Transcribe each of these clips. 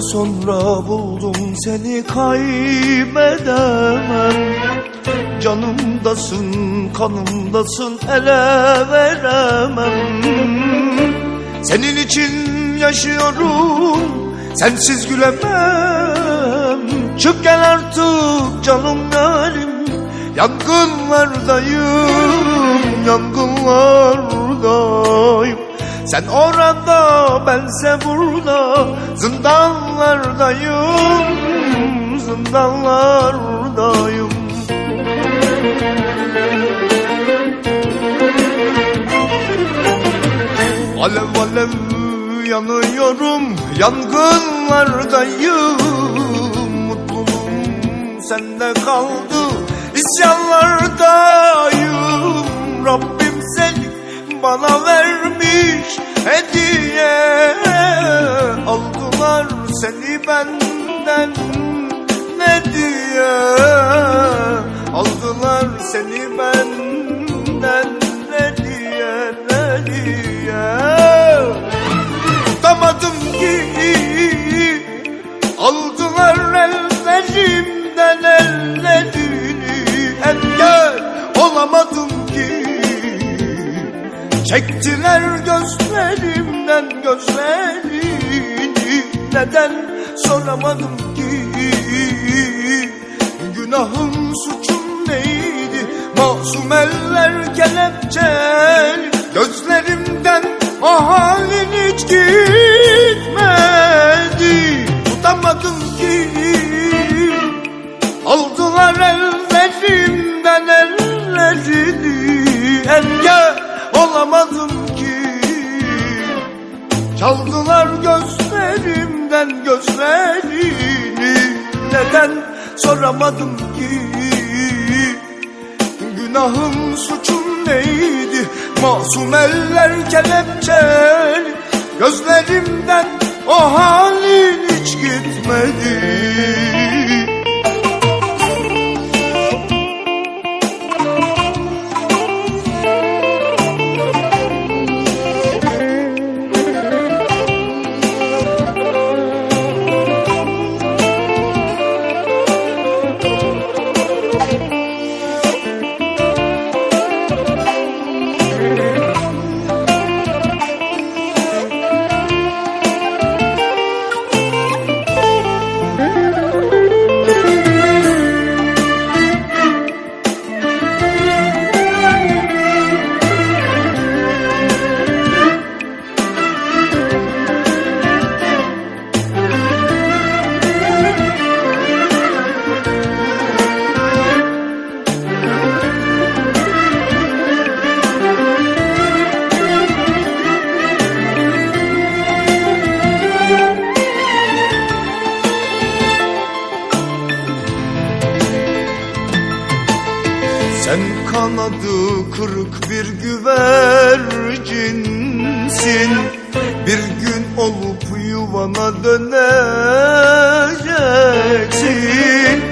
Sonra buldum seni kaybedemem. Canımdasın, kanımdasın, ele veremem. Senin için yaşıyorum, sensiz gülemem. Çık gel artık canım yarim Yangınlardayım, yangınlardayım Sen orada, bense burada. Zindanlardayım, zindanlardayım. Alev alev yanıyorum, yangınlardayım. Mutluluğum sende kaldı, isyanlardayım. Rabbim seni bana vermiş hediye. Aldılar seni benden ne diye? Aldılar seni benden ne diye ne diye? Tutamadım ki Aldılar ellerimden ellerini. Engel olamadım Çektiler gözlerimden gözlerini. Neden soramadım ki? Günahım suçum neydi? Masum eller kelepçeli. Gözlerimden o halin hiç Çaldılar gözlerimden gözlerini. Neden soramadım ki? Günahım suçum neydi? Masum eller kelepçeli. Gözlerimden o halin hiç gitmedi Sen kanadı kırık bir güvercinsin Bir gün olup yuvana döneceksin.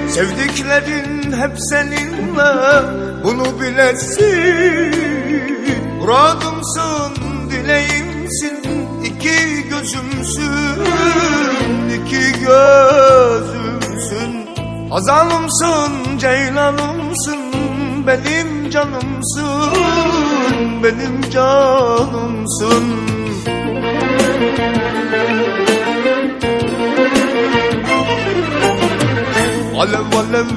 Sevdiklerin hep seninle bunu bilesin. Muradımsın, dileğimsin, iki gözümsün iki gözümsün. Hazalımsın, ceylanımsın benim canımsın, benim canımsın. Alev alev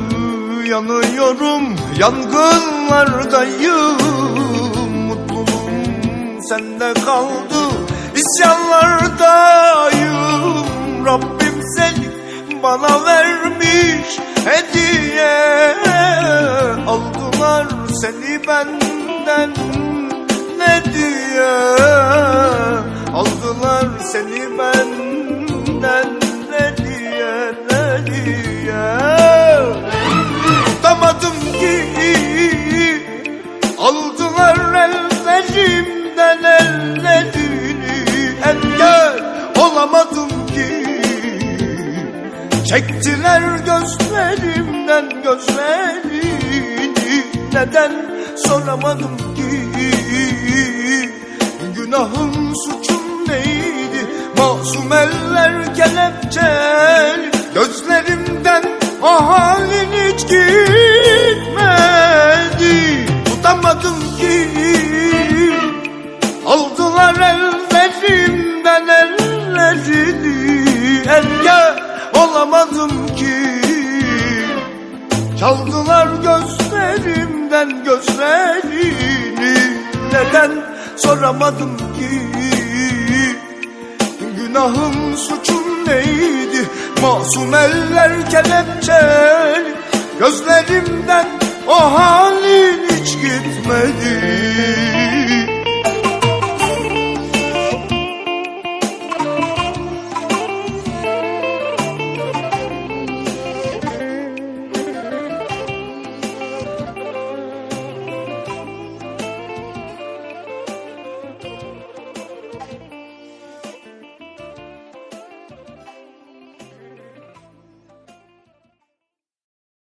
yanıyorum, yangınlardayım. Mutluluğum sende kaldı, isyanlardayım. Benden ne diye Aldılar seni benden ne diye ne diye Tutamadım ki Aldılar ellerimden ellerini. Engel olamadım ki Çektiler gözlerimden gözlerini. Neden soramadım ki. Günahım suçum neydi? Masum eller kelepçeli Gözlerimden o halin hiç gitmedi. Tutamadım ki. Aldılar ellerimden ellerini. Enge olamadım ki. Çaldılar soramadım ki. Günahım suçum neydi? Masum eller kelepçeli Gözlerimden o halin hiç